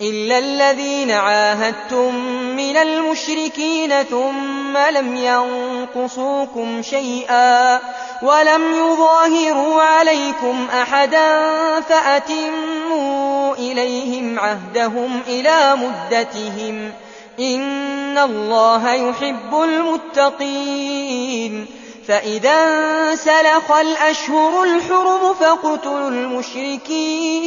إِلَّا الَّذِينَ عَاهَدتُّم مِّنَ الْمُشْرِكِينَ ثُمَّ لَمْ يَنقُصُوكُمْ شَيْئًا وَلَمْ يُظَاهِرُوا عَلَيْكُمْ أَحَدًا فَأَتِمُّوا إِلَيْهِمْ عَهْدَهُمْ إِلَىٰ مُدَّتِهِمْ ۚ إِنَّ اللَّهَ يُحِبُّ الْمُتَّقِينَ فَإِذَا انسَلَخَ الْأَشْهُرُ الْحُرُمُ فَاقْتُلُوا الْمُشْرِكِينَ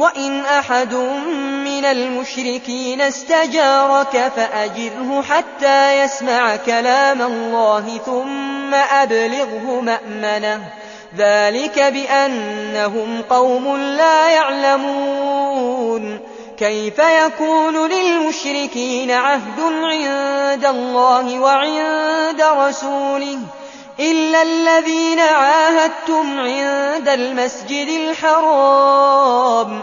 وَإِنْ أَحَدٌ مِّنَ الْمُشْرِكِينَ اسْتَجَارَكَ فَأَجِرْهُ حَتَّىٰ يَسْمَعَ كَلَامَ اللَّهِ ثُمَّ أَبْلِغْهُ مَأْمَنَهُ ۚ ذَٰلِكَ بِأَنَّهُمْ قَوْمٌ لَّا يَعْلَمُونَ. كَيْفَ يَكُونُ لِلْمُشْرِكِينَ عَهْدٌ عِندَ اللَّهِ وَعِندَ رَسُولِهِ إِلَّا الَّذِينَ عَاهَدتُّمْ عِندَ الْمَسْجِدِ الْحَرَامِ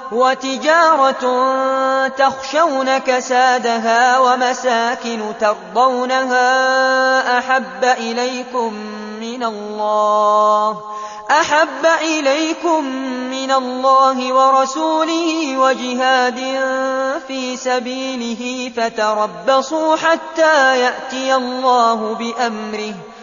وتجارة تخشون كسادها ومساكن ترضونها أحب إليكم من الله، أحب إليكم من الله ورسوله وجهاد في سبيله فتربصوا حتى يأتي الله بأمره.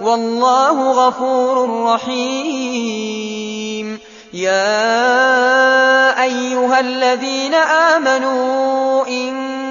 والله غفور رحيم يا أيها الذين آمنوا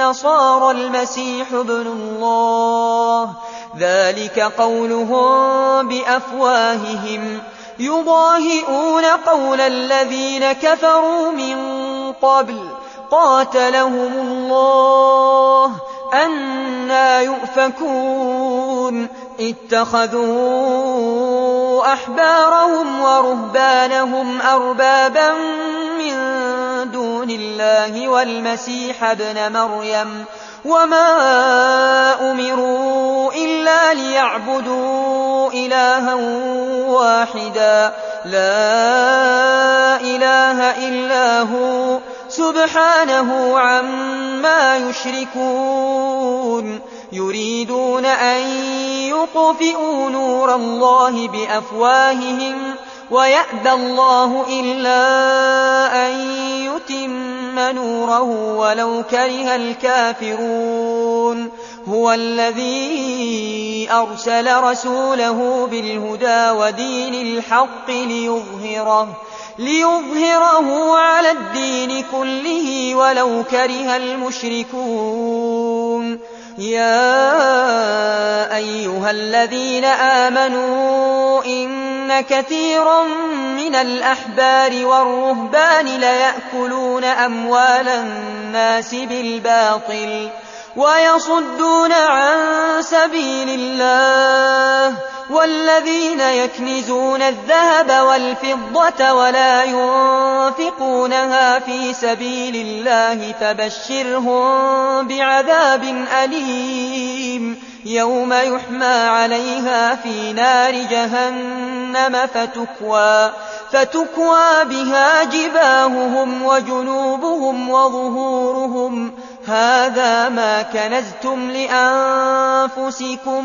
النصارى المسيح ابن الله. ذلك قولهم بأفواههم. يضاهئون قول الذين كفروا من قبل. قاتلهم الله. أنا يؤفكون. اتخذوا أحبارهم ورهبانهم أربابا من دون دون الله والمسيح ابن مريم وما أمروا إلا ليعبدوا إلها واحدا. لا إله إلا هو. سبحانه عما يشركون. يريدون أن يطفئوا نور الله بأفواههم ويأبى الله إلا أن يتم نوره ولو كره الكافرون هو الذي أرسل رسوله بالهدى ودين الحق ليظهره ليظهره على الدين كله ولو كره المشركون يا أيها الذين آمنوا إن كثيرا من الأحبار والرهبان ليأكلون أموال الناس بالباطل ويصدون عن سبيل الله والذين يكنزون الذهب والفضة ولا ينفقونها في سبيل الله فبشرهم بعذاب أليم يوم يحمى عليها في نار جهنم جهنم فتكوى فتكوى بها جباههم وجنوبهم وظهورهم. هذا ما كنزتم لأنفسكم.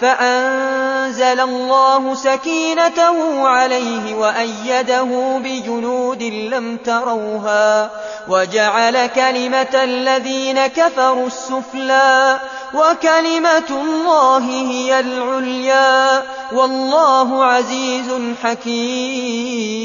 فأنزل الله سكينته عليه وأيده بجنود لم تروها وجعل كلمة الذين كفروا السفلى وكلمة الله هي العليا والله عزيز حكيم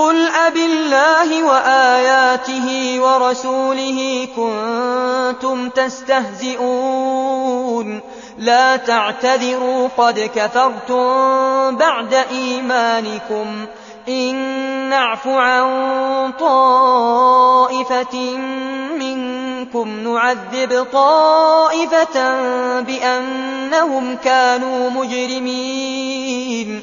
قُلْ أَبِاللَّهِ وَآيَاتِهِ وَرَسُولِهِ كُنتُمْ تَسْتَهْزِئُونَ. لَا تَعْتَذِرُوا قَدْ كَفَرْتُم بَعْدَ إِيمَانِكُمْ ۚ. إِن نَّعْفُ عَن طَائِفَةٍ مِّنكُمْ نُعَذِّبْ طَائِفَةً بِأَنَّهُمْ كَانُوا مُجْرِمِينَ.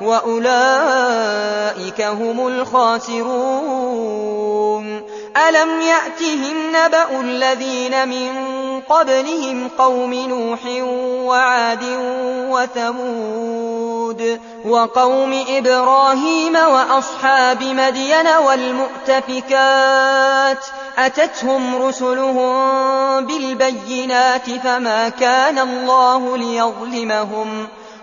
وَأُولَٰئِكَ هُمُ الْخَاسِرُونَ أَلَمْ يَأْتِهِمْ نَبَأُ الَّذِينَ مِن قَبْلِهِمْ قَوْمِ نُوحٍ وَعَادٍ وَثَمُودَ وَقَوْمِ إِبْرَاهِيمَ وَأَصْحَابِ مَدْيَنَ وَالْمُؤْتَفِكَاتِ ۚ أَتَتْهُمْ رُسُلُهُم بِالْبَيِّنَاتِ فَمَا كَانَ اللَّهُ لِيَظْلِمَهُمْ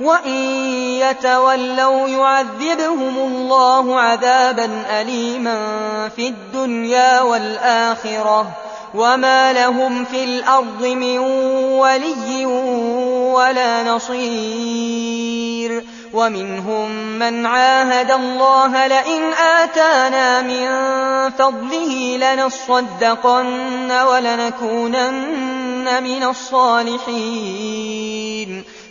وإن يتولوا يعذبهم الله عذابا أليما في الدنيا والآخرة وما لهم في الأرض من ولي ولا نصير ومنهم من عاهد الله لئن آتانا من فضله لنصدقن ولنكونن من الصالحين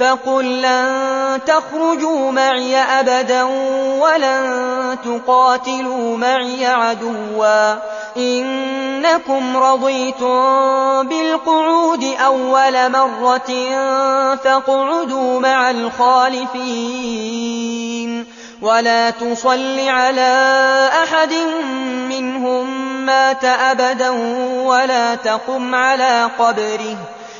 فقل لن تخرجوا معي أبدا ولن تقاتلوا معي عدوا. إنكم رضيتم بالقعود أول مرة فاقعدوا مع الخالفين. ولا تصل على أحد منهم مات أبدا ولا تقم على قبره.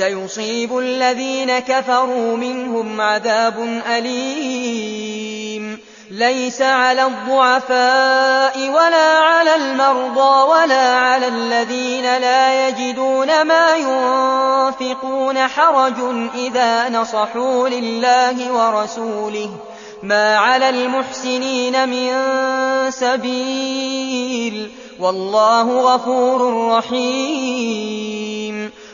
سيصيب الذين كفروا منهم عذاب أليم ليس على الضعفاء ولا على المرضى ولا على الذين لا يجدون ما ينفقون حرج إذا نصحوا لله ورسوله ما على المحسنين من سبيل والله غفور رحيم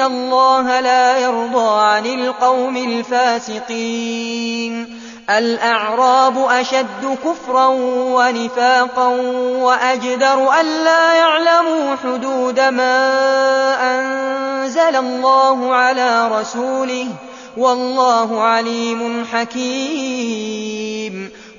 الله لا يرضى عن القوم الفاسقين الأعراب أشد كفرا ونفاقا وأجدر ألا يعلموا حدود ما أنزل الله على رسوله والله عليم حكيم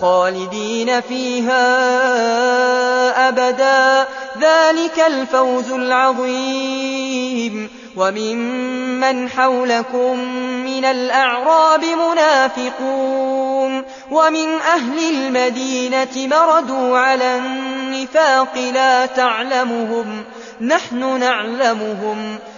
خالدين فيها أبدا ذلك الفوز العظيم وممن حولكم من الأعراب منافقون ومن أهل المدينة مردوا على النفاق لا تعلمهم نحن نعلمهم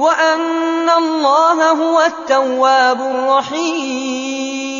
وَأَنَّ اللَّهَ هُوَ التَّوَّابُ الرَّحِيمُ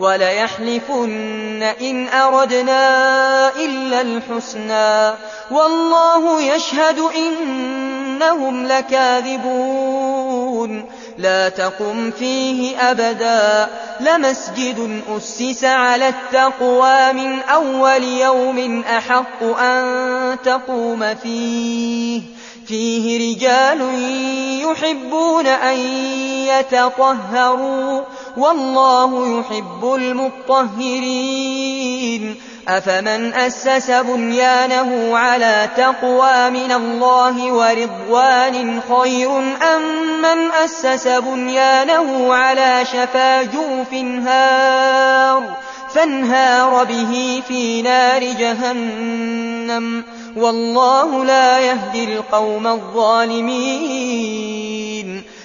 وليحلفن إن أردنا إلا الحسنى والله يشهد إنهم لكاذبون لا تقم فيه أبدا لمسجد أسس على التقوى من أول يوم أحق أن تقوم فيه فيه رجال يحبون أن يتطهروا والله يحب المطهرين. أفمن أسس بنيانه على تقوى من الله ورضوان خير أم من أسس بنيانه على شفا جوف هار فانهار به في نار جهنم. والله لا يهدي القوم الظالمين.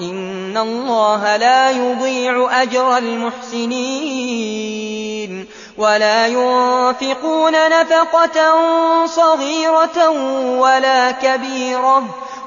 إن الله لا يضيع أجر المحسنين ولا ينفقون نفقة صغيرة ولا كبيرة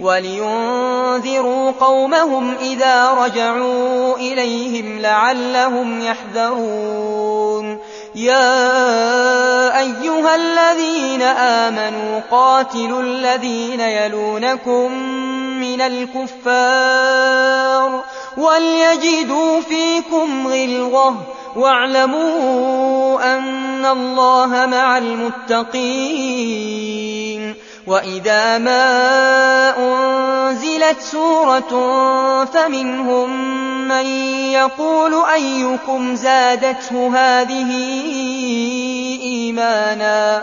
ولينذروا قومهم إذا رجعوا إليهم لعلهم يحذرون يا أيها الذين آمنوا قاتلوا الذين يلونكم من الكفار وليجدوا فيكم غلظة واعلموا أن الله مع المتقين وإذا ما أنزلت سورة فمنهم من يقول أيكم زادته هذه إيمانا